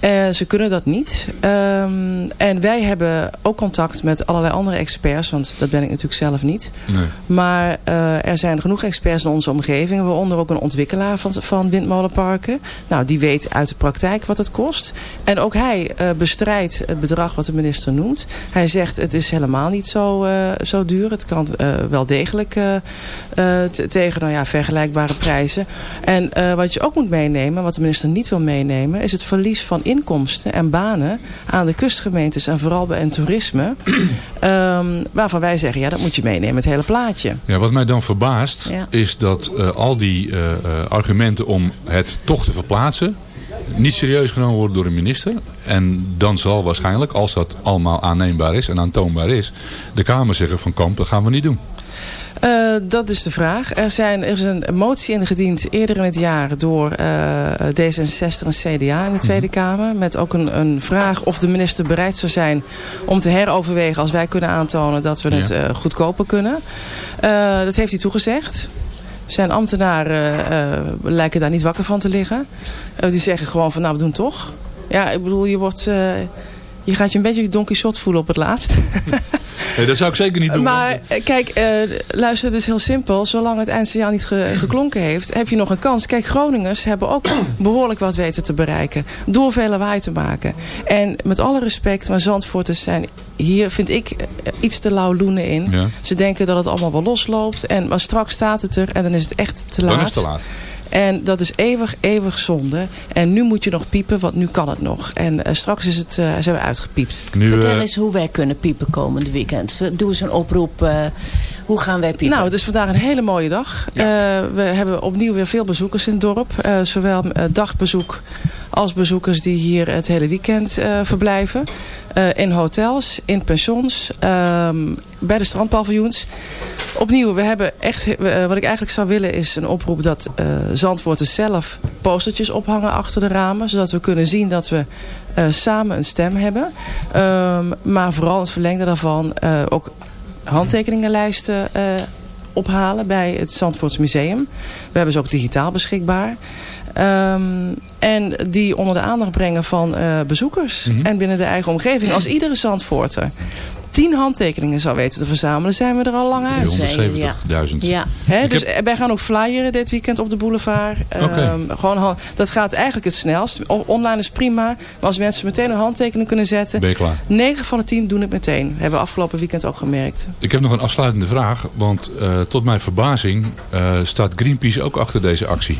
Eh, ze kunnen dat niet. Ehm, en wij hebben ook contact met allerlei andere experts. Want dat ben ik natuurlijk zelf niet. nee. Maar eh, er zijn genoeg experts in onze omgeving. Waaronder ook een ontwikkelaar van, van windmolenparken. Nou, die weet uit de praktijk wat het kost. En ook hij eh, bestrijdt het bedrag wat de minister noemt. Hij zegt het is helemaal niet zo, zo duur. Het kan wel degelijk tegen nou ja, vergelijkbare prijzen. En wat je ook moet meenemen, wat de minister niet wil meenemen... is het verlies van inkomsten en banen aan de kustgemeentes... en vooral bij het toerisme. Ehm, waarvan wij zeggen, ja, dat moet je meenemen, het hele plaatje. Ja, wat mij dan verbaast Ja. is dat eh, al die eh, eh, argumenten om het toch te verplaatsen niet serieus genomen worden door de minister. En dan zal waarschijnlijk, als dat allemaal aanneembaar is en aantoonbaar is, de Kamer zeggen van Kamp, dat gaan we niet doen. Eh, dat is de vraag. Er, zijn, er is een motie ingediend eerder in het jaar door eh, D66 en CDA in de Tweede Kamer. Met ook een, een vraag of de minister bereid zou zijn om te heroverwegen als wij kunnen aantonen dat we het eh, goedkoper kunnen. Dat heeft hij toegezegd. Zijn ambtenaren lijken daar niet wakker van te liggen. Die zeggen gewoon van nou we doen toch. Ja, ik bedoel je wordt... je gaat je een beetje Don Quixote voelen op het laatst. Nee, dat zou ik zeker niet doen. Maar eh, kijk, eh, luister, het is heel simpel. Zolang het eindsignaal niet ge- geklonken heeft, heb je nog een kans. Kijk, Groningers hebben ook behoorlijk wat weten te bereiken. Door veel lawaai te maken. En met alle respect, maar Zandvoorters zijn hier, vind ik, eh, iets te lauw loenen in. Ja. Ze denken dat het allemaal wel losloopt. En, maar straks staat het er en dan is het echt te laat. Dan is het te laat. En dat is eeuwig, eeuwig zonde. En nu moet je nog piepen, want nu kan het nog. En eh, straks is het, eh, zijn we uitgepiept. Nu, Vertel eh, eens hoe wij kunnen piepen komende weekend. Doe eens een oproep. eh, hoe gaan wij piepen? Nou, het is vandaag een hele mooie dag. Eh, we hebben opnieuw weer veel bezoekers in het dorp. Eh, zowel dagbezoek als bezoekers die hier het hele weekend eh, verblijven. Eh, in hotels, in pensions, ehm, bij de strandpaviljoens. Opnieuw, we hebben echt, eh, wat ik eigenlijk zou willen is een oproep dat Zandvoorters zelf postertjes ophangen achter de ramen. Zodat we kunnen zien dat we samen een stem hebben. Ehm, maar vooral het verlengde daarvan ook handtekeningenlijsten ophalen bij het Zandvoorts Museum. We hebben ze ook digitaal beschikbaar. Ehm, en die onder de aandacht brengen van eh, bezoekers. En binnen de eigen omgeving. Als iedere Zandvoorter tien handtekeningen zou weten te verzamelen... zijn we er al lang uit. 170.000. Ja. Dus eh, wij gaan ook flyeren dit weekend op de boulevard. Oké. Ehm, gewoon, han- dat gaat eigenlijk het snelst. Online is prima. Maar als mensen meteen een handtekening kunnen zetten... Ben je klaar? 9 van de 10 doen het meteen. Dat hebben we afgelopen weekend ook gemerkt. Ik heb nog een afsluitende vraag. Want eh, tot mijn verbazing eh, staat Greenpeace ook achter deze actie.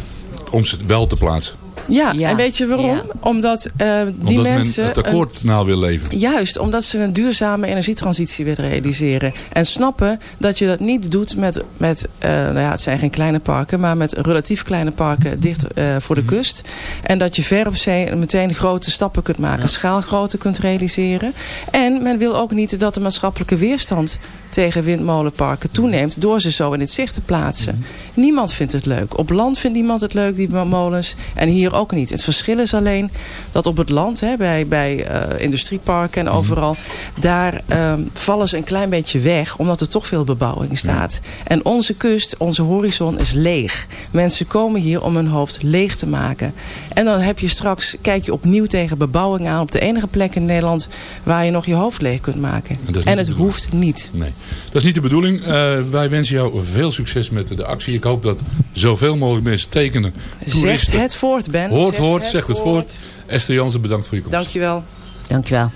Om ze wel te plaatsen. Ja, Ja. en weet je waarom? Ja. Omdat eh, die Omdat mensen... men het een- akkoord na wil leven. Juist, omdat ze een duurzame energietransitie willen realiseren. En snappen dat je dat niet doet met, met eh, nou ja, het zijn geen kleine parken, maar met relatief kleine parken dicht eh, voor de kust. En dat je ver op zee meteen grote stappen kunt maken, schaalgrootte kunt realiseren. En men wil ook niet dat de maatschappelijke weerstand tegen windmolenparken toeneemt door ze zo in het zicht te plaatsen. Niemand vindt het leuk. Op land vindt niemand het leuk, die molens. En hier ook niet. Het verschil is alleen dat op het land, hè, bij, bij eh, industrieparken en overal, daar ehm, vallen ze een klein beetje weg, omdat er toch veel bebouwing staat. En onze kust, onze horizon is leeg. Mensen komen hier om hun hoofd leeg te maken. En dan heb je straks, kijk je opnieuw tegen bebouwing aan op de enige plek in Nederland waar je nog je hoofd leeg kunt maken. En de het hoeft niet. Nee, dat is niet de bedoeling. Eh, wij wensen jou veel succes met de actie. Ik hoop dat zoveel mogelijk mensen tekenen. Zegt Toeristen. het voort, Ben. Hoort, Zegt hoort, zegt het voort. Esther Jansen, bedankt voor je komst. Dankjewel. Dankjewel.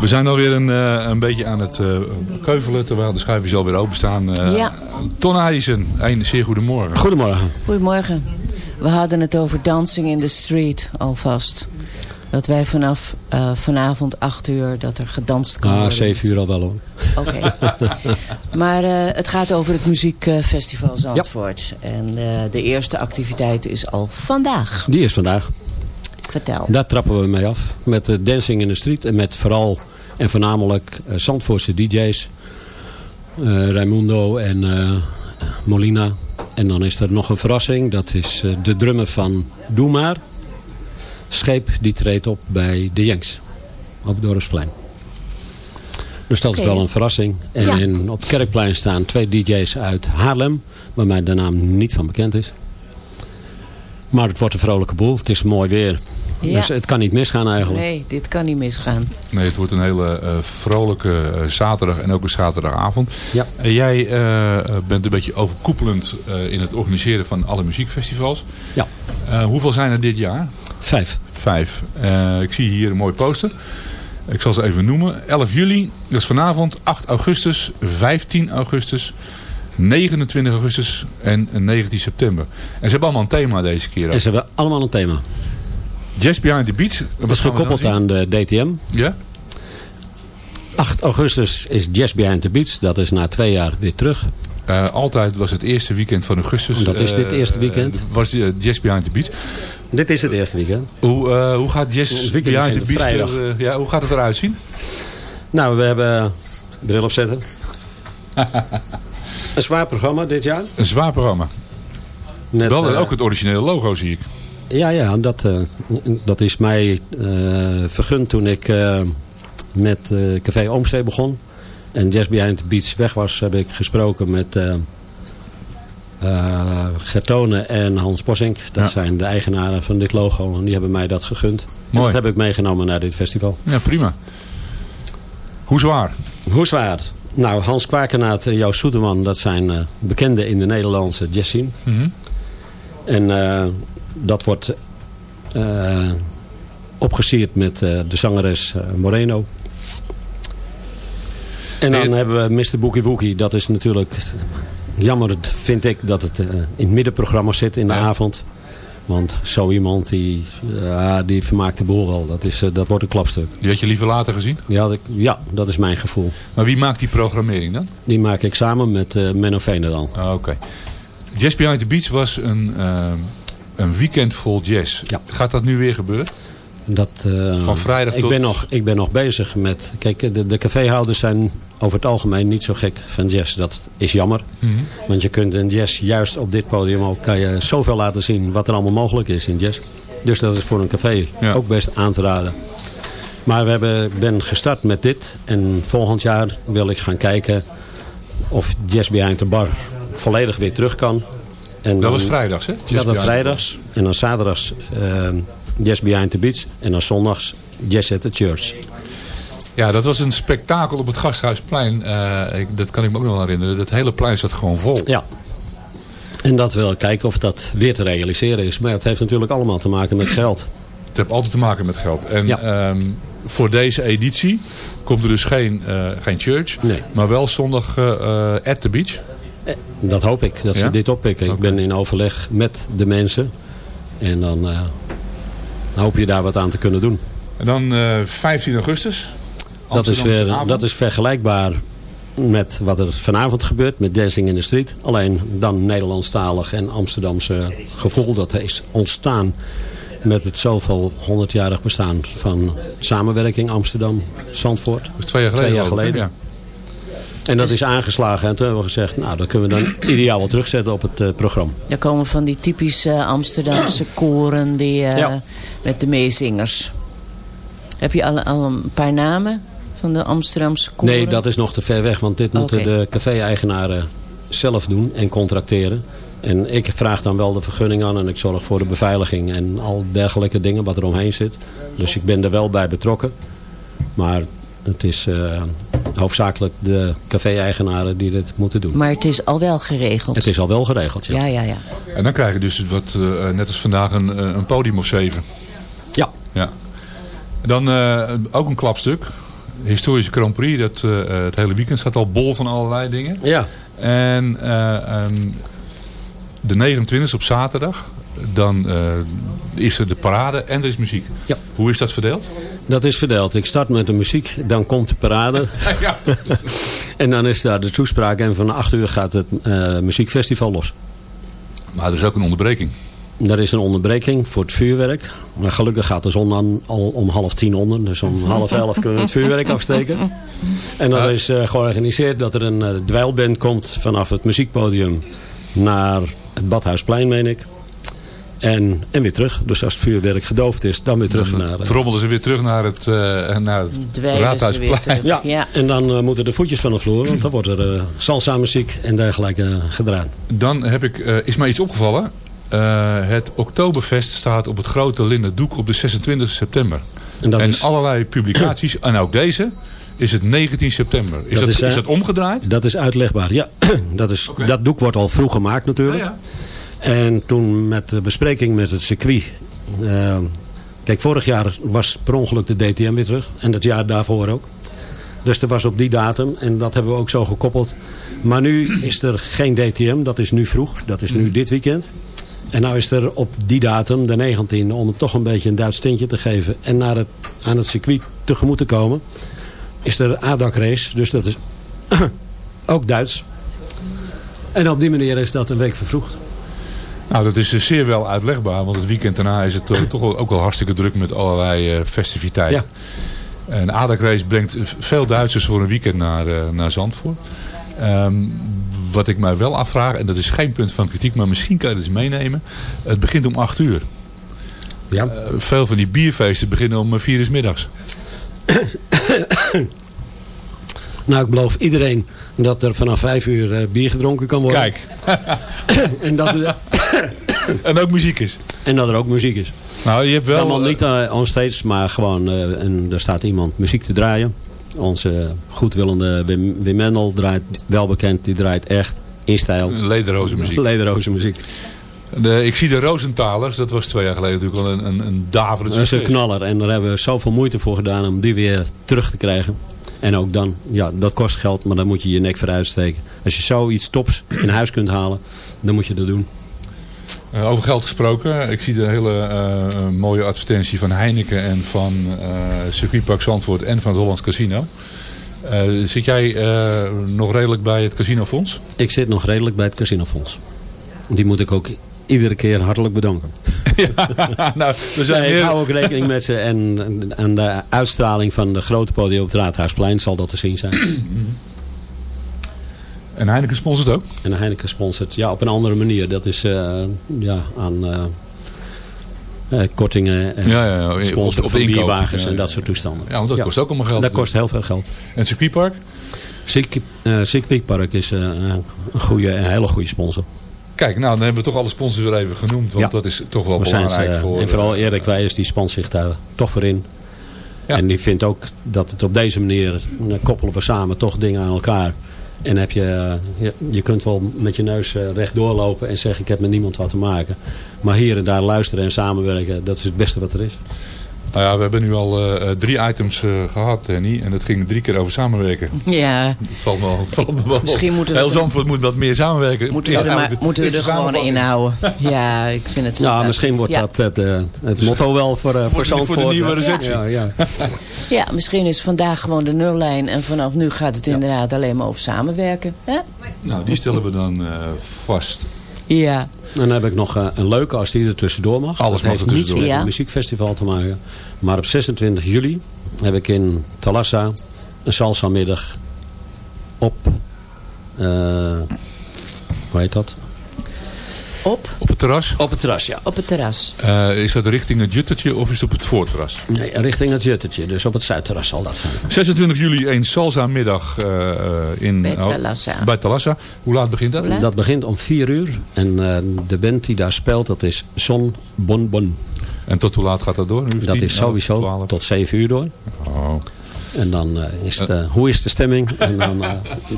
We zijn alweer een, eh, een beetje aan het eh, keuvelen terwijl de schuifjes alweer openstaan. Eh Ja. Ton Addison, een zeer goedemorgen. Goedemorgen. Goedemorgen. We hadden het over Dancing in the Street alvast. Dat wij vanaf eh, vanavond 8 uur dat er gedanst kan Ah, worden. zeven uur al wel hoor. Oké. maar eh, het gaat over het muziekfestival Zandvoort. En eh, de eerste activiteit is al vandaag. Die is vandaag. Vertel. Daar trappen we mee af. Met de Dancing in the Street. En met vooral en voornamelijk eh, Zandvoortse DJ's. Eh Raimundo en eh, Molina. En dan is er nog een verrassing. Dat is eh, de drummer van Doe Maar. Scheep die treedt op bij de Jenks. Op het Dorpsplein. Dus dat is wel een verrassing. En Ja. in, op het Kerkplein staan twee DJ's uit Haarlem. Waar mij de naam niet van bekend is. Maar het wordt een vrolijke boel. Het is mooi weer. Ja. Dus het kan niet misgaan eigenlijk. Nee, dit kan niet misgaan. Nee, het wordt een hele eh, vrolijke eh, zaterdag en ook een zaterdagavond. Ja. En jij eh, bent een beetje overkoepelend eh, in het organiseren van alle muziekfestivals. Ja. Eh, hoeveel zijn er dit jaar? Vijf. Vijf. Eh, ik zie hier een mooi poster. Ik zal ze even noemen. 11 juli, dat is vanavond. 8 augustus, 15 augustus, 29 augustus en 19 september. En ze hebben allemaal een thema deze keer. ook. En ze hebben allemaal een thema. Jazz Behind the Beach. Het is gekoppeld aan de DTM. Ja? 8 augustus is Jazz Behind the Beach. Dat is na twee jaar weer terug. Eh, altijd was het eerste weekend van augustus. Dat is dit eh, eerste weekend. was eh, Jazz Behind the Beach. Dit is het eerste weekend. Hoe, hoe gaat Jazz Behind the Beach vrijdag. er, ja, hoe gaat het eruit zien? Nou, we hebben bril opzetten. een zwaar programma dit jaar. Een zwaar programma. Met, Wel ook het originele logo zie ik. Ja, ja dat, eh, dat is mij eh, vergund toen ik eh, met Café Oomstee begon. En Jazz Behind the Beach weg was, heb ik gesproken met Gertone en Hans Bossink. Dat Ja. zijn de eigenaren van dit logo. En die hebben mij dat gegund. En Mooi. dat heb ik meegenomen naar dit festival. Ja, prima. Hoe zwaar? Hoe zwaar? Nou, Hans Kwakenaat en Joost Soeterman, dat zijn eh, bekenden in de Nederlandse jazzscene. Mhm. En dat wordt eh, opgesierd met eh, de zangeres eh, Moreno. En dan En- hebben we Mr. Bookie Wookie. Dat is natuurlijk jammer, vind ik, dat het in het middenprogramma zit in de Ja. avond. Want zo iemand die, ja, die vermaakt de boel wel. Dat, is, dat wordt een klapstuk. Die had je liever later gezien. Ik, ja, dat is mijn gevoel. Maar wie maakt die programmering dan? Die maak ik samen met Menno Veenendaal. Ah, Oké. Jazz Behind the Beach was een, een weekend vol jazz. Ja. Gaat dat nu weer gebeuren? Dat, eh, Van vrijdag ik tot- Ben nog, ik ben nog bezig met... Kijk, de, de caféhouders zijn over het algemeen niet zo gek van jazz. Dat is jammer. Mhm. Want je kunt in jazz, juist op dit podium ook... kan je zoveel laten zien wat er allemaal mogelijk is in jazz. Dus dat is voor een café Ja. ook best aan te raden. Maar we hebben, ben gestart met dit. En volgend jaar wil ik gaan kijken of Jazz Behind the Bar volledig weer terug kan. En Dat dan- was vrijdags, hè? Dat was vrijdags. En dan zaterdags eh, Jazz Behind the Beach. En dan zondags Jazz at the Church. Ja, dat was een spektakel op het Gasthuisplein. Eh, ik, dat kan ik me ook nog wel herinneren. Dat hele plein zat gewoon vol. Ja. En dat wil kijken of dat weer te realiseren is. Maar het heeft natuurlijk allemaal te maken met geld. Het heeft altijd te maken met geld. En Ja. ehm, voor deze editie komt er dus geen, eh, geen church. Nee. Maar wel zondag eh, at the beach. Eh, Dat hoop ik, dat Ja? ze dit oppikken. Ik ben in overleg met de mensen. En dan eh, hoop je daar wat aan te kunnen doen. En dan eh, 15 augustus. Dat is, weer, dat is vergelijkbaar met wat er vanavond gebeurt met Dancing in the Street. Alleen dan Nederlandstalig en Amsterdamse gevoel. Dat is ontstaan met het zoveel honderdjarig bestaan van samenwerking Amsterdam-Zandvoort. Twee jaar geleden. Twee jaar geleden. En dat is aangeslagen. En toen hebben we gezegd, nou dat kunnen we dan ideaal wel terugzetten op het eh, programma. Daar komen van die typische Amsterdamse koren die, eh, Ja. met de meezingers. Heb je al, al een paar namen van de Amsterdamse koren? Nee, dat is nog te ver weg. Want dit moeten de café-eigenaren zelf doen en contracteren. En ik vraag dan wel de vergunning aan en ik zorg voor de beveiliging en al dergelijke dingen wat er omheen zit. Dus ik ben er wel bij betrokken. Maar het is uh, hoofdzakelijk de café-eigenaren die dit moeten doen. Maar het is al wel geregeld? Het is al wel geregeld, ja. Ja, ja, ja. En dan krijg je dus wat, uh, net als vandaag een, een podium of zeven. Ja. ja. Dan uh, ook een klapstuk. Historische Grand Prix. Dat, het hele weekend staat al bol van allerlei dingen. Ja. En um, de 29 op zaterdag. Dan is er de parade en er is muziek. Ja. Hoe is dat verdeeld? Dat is verdeeld. Ik start met de muziek, dan komt de parade. Ja. en dan is daar de toespraak en van 8 uur gaat het uh, muziekfestival los. Maar er is ook een onderbreking. Er is een onderbreking voor het vuurwerk. Maar gelukkig gaat de zon dan al om half tien onder. Dus om half elf kunnen we het vuurwerk afsteken. En dan is uh, georganiseerd dat er een uh, dweilband komt vanaf het muziekpodium naar het Badhuisplein, meen ik. En, en weer terug. Dus als het vuurwerk gedoofd is, dan weer terug dan naar... trommelden ze weer terug naar het, uh, naar het raadhuisplein. Ja. ja, en dan uh, moeten de voetjes van de vloer. Want dan wordt er uh, salsa muziek en dergelijke gedaan. Dan heb ik, is mij iets opgevallen. het Oktoberfest staat op het grote linnen doek op de 26 september. En, dat en is... allerlei publicaties, en ook deze, is het 19 september. Is dat, dat, is, is dat omgedraaid? Dat is uitlegbaar, ja. dat, is, okay. dat doek wordt al vroeg gemaakt natuurlijk. Ja, ja. En toen met de bespreking met het circuit. Uh, kijk, vorig jaar was per ongeluk de DTM weer terug. En het jaar daarvoor ook. Dus er was op die datum. En dat hebben we ook zo gekoppeld. Maar nu is er geen DTM. Dat is nu vroeg. Dat is nu dit weekend. En nou is er op die datum, de 19e, om toch een beetje een Duits tintje te geven. En naar het, aan het circuit tegemoet te komen. Is er ADAC race. Dus dat is ook Duits. En op die manier is dat een week vervroegd. Nou, dat is zeer wel uitlegbaar. Want het weekend daarna is het uh, toch ook wel hartstikke druk met allerlei uh, festiviteiten. Ja. En ADAC Race brengt veel Duitsers voor een weekend naar, naar Zandvoort. Um, wat ik mij wel afvraag, en dat is geen punt van kritiek, maar misschien kan je het eens meenemen. Het begint om 8 uur. Ja. veel van die bierfeesten beginnen om 4 uur middags. Nou, ik beloof iedereen dat er vanaf vijf uur uh, bier gedronken kan worden. Kijk. en, dat, en ook muziek is. En dat er ook muziek is. Nou, je hebt wel... Allemaal niet uh, onstage, maar gewoon... Uh, en er staat iemand muziek te draaien. Onze goedwillende Wim, Wim Mendel draait, wel bekend, die draait echt in stijl. Lederhoze muziek. Lederhoze muziek. De, ik zie de Rosenthalers, dat was twee jaar geleden natuurlijk wel een, een, een daverend Dat is een knaller en daar hebben we zoveel moeite voor gedaan om die weer terug te krijgen. En ook dan, ja, dat kost geld, maar dan moet je je nek voor uitsteken. Als je zoiets tops in huis kunt halen, dan moet je dat doen. Uh, over geld gesproken, ik zie de hele uh, mooie advertentie van Heineken en van uh, Circuitpark Zandvoort en van het Hollands Casino. zit jij nog redelijk bij het casinofonds? Ik zit nog redelijk bij het casinofonds. Die moet ik ook iedere keer hartelijk bedanken. ja, nou, we zijn nee, heel... Ik hou ook rekening met ze. En aan de uitstraling van de grote podium op het Raadhuisplein zal dat te zien zijn. En Heineken sponsort ook? En Heineken sponsort, ja, op een andere manier. Dat is uh, ja, aan uh, uh, kortingen en ja, ja, ja. sponsoren op, van op bierwagens en dat soort toestanden. Ja, want dat kost ook allemaal geld. Dat kost heel veel geld. En het circuitpark? Circuitpark is een, goede, een hele goede sponsor. Kijk, nou dan hebben we toch alle sponsors weer even genoemd. Want ja. dat is toch wel we belangrijk. Voor, en vooral Erik Wijers, die spant zich daar toch voor in. Ja. En die vindt ook dat het op deze manier koppelen we samen toch dingen aan elkaar. En heb je, je, je kunt wel met je neus recht doorlopen en zeggen ik heb met niemand wat te maken. Maar hier en daar luisteren en samenwerken, dat is het beste wat er is. Nou ja, we hebben nu al uh, drie items uh, gehad, Henny. En dat ging drie keer over samenwerken. Ja. Dat valt me wel. Valt me wel. Misschien moeten we... Heel Zandvoort moet wat meer samenwerken. Moeten we er, maar, moeten we er gewoon in houden. Ja, ik vind het Ja, misschien wordt ja. dat het, uh, het motto wel voor, voor, voor Zandvoort. Voor de nieuwe receptie. Ja, ja, ja. ja, misschien is vandaag gewoon de nullijn. En vanaf nu gaat het inderdaad alleen maar over samenwerken. Hè? Nou, die stellen we dan vast. Ja. Dan heb ik nog uh, een leuke als die er tussendoor mag. Alles mag er niets tussendoor. met het muziekfestival te maken. Maar op 26 juli heb ik in Talassa een salsa middag op... Uh, hoe heet dat? Op? Op het terras? Op het terras, ja. Op het terras. Eh, is dat richting het Juttertje of is het op het voorterras? Nee, richting het Juttertje. Dus op het Zuidterras zal dat zijn. 26 juli een salsa-middag eh, eh, in... Bij oh, Talassa. bij Talassa. Hoe laat begint dat? Dat begint om 4 uur. En eh, de band die daar speelt, dat is Son Bon Bon. En tot hoe laat gaat dat door? Dat 10, is sowieso 11, 12? tot 7 uur door. Oh. En dan eh, is het, eh, hoe is de stemming? En dan eh,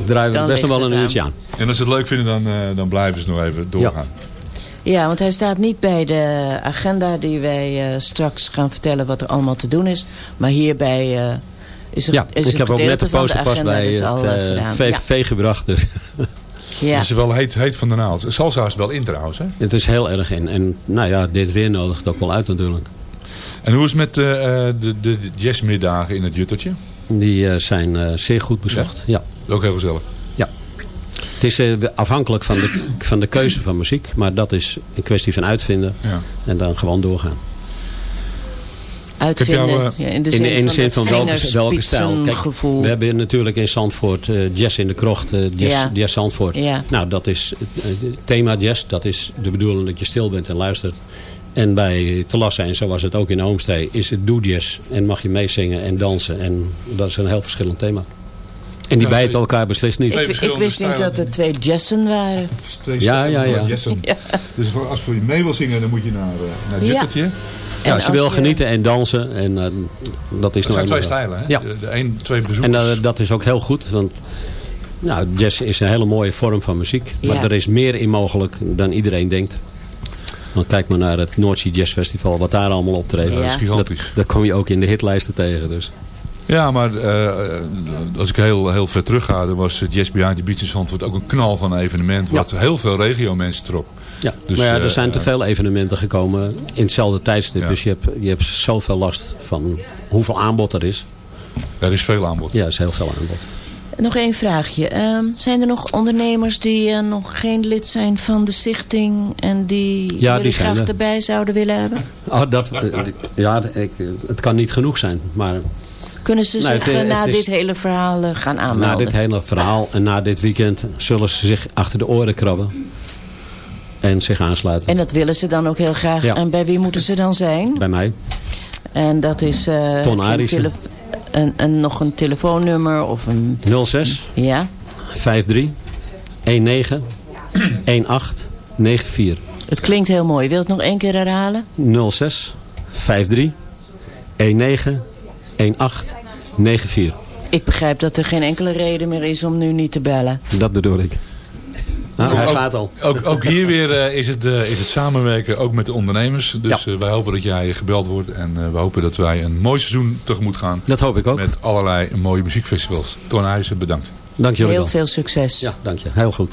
draaien we Dan best nog wel een uurtje aan. En als ze het leuk vinden, dan, eh, dan blijven ze nog even doorgaan. Ja, want hij staat niet bij de agenda die wij eh, straks gaan vertellen wat er allemaal te doen is. Maar hierbij eh, is er, Ja, is ik heb ook net de poster pas bij dus het al eh. VVV gebracht. Dus Ja. Het is wel heet, heet van de naald. Salsa is wel in trouwens, hè? het is heel erg in. En nou ja, dit weer nodigt ook wel uit natuurlijk. En hoe is het met de, de, de jazzmiddagen in het Juttertje? Die eh, zijn eh, zeer goed bezocht. Ja. Ook heel gezellig. Ja. Het is eh, afhankelijk van de, van de keuze van muziek. Maar dat is een kwestie van uitvinden. Ja. En dan gewoon doorgaan. Uitvinden, jou, eh, ja, in de in zin, de, in de van, zin van welke, welke stijl. Kijk, we hebben natuurlijk in Zandvoort eh, Jazz in de Krocht, eh, jazz, Ja. jazz Zandvoort. Ja. Nou, dat is het thema jazz. Dat is de bedoeling dat je stil bent en luistert. En bij Talassa, en zo was het ook in Oomstee, is het doe jazz. En mag je meezingen en dansen. En dat is een heel verschillend thema. En die Ja, bijten elkaar beslist niet. Ik, ik wist niet dat er twee Jessen waren. Ja, ja, ja. Jessen. Ja. Dus voor, als je mee wil zingen, dan moet je naar, eh, naar het Ja. Juttertje. Ja, En ze wil je- genieten en dansen. En uh, dat is Dat zijn nou twee eenmaal- stijlen, hè? Ja. De, de een, twee En bezoekers. uh, dat is ook heel goed. Want nou, jazz is een hele mooie vorm van muziek. Maar Ja. er is meer in mogelijk dan iedereen denkt. Want kijk maar naar het Noordzee Jazz Festival. Wat daar allemaal optreedt. Ja. Dat is gigantisch. Dat, dat kom je ook in de hitlijsten tegen. Dus. Ja, maar eh, als ik heel, heel ver terug ga, dan was Jazz Behind the Beach in Zandvoort ook een knal van een evenement. Wat heel veel regio mensen trok. Ja, Dus, maar ja, eh, er zijn te eh, veel evenementen gekomen in hetzelfde tijdstip. Ja. Dus je hebt, je hebt zoveel last van hoeveel aanbod er is. Er is veel aanbod. Ja, er is heel veel aanbod. Nog één vraagje. Ehm, zijn er nog ondernemers die eh, nog geen lid zijn van de stichting... en die Ja, jullie graag er. erbij zouden willen hebben? Oh, dat, ja, ik, het kan niet genoeg zijn. Maar Kunnen ze zich het- na is- dit hele verhaal eh, gaan na aanmelden? dit hele verhaal en na dit weekend zullen ze zich achter de oren krabben. En zich aansluiten. En dat willen ze dan ook heel graag. Ja. En bij wie moeten ze dan zijn? Bij mij. En dat is... eh, Ton Arissen. een, een, nog een telefoonnummer of een... 06 Ja? 53 19 18 94. Het klinkt heel mooi. Wil je het nog één keer herhalen? 06 53 19 18 94. Ik begrijp dat er geen enkele reden meer is om nu niet te bellen. Dat bedoel ik. Nou, hij ook, gaat al. Ook, ook hier weer eh, is, het, eh, is het samenwerken, ook met de ondernemers. Dus Ja. eh, wij hopen dat jij gebeld wordt. En eh, we hopen dat wij een mooi seizoen tegemoet gaan. Dat hoop ik ook. Met allerlei mooie muziekfestivals. Ton Heijsen, bedankt. Dank jullie Heel wel. veel succes. Ja, dank je. Heel goed.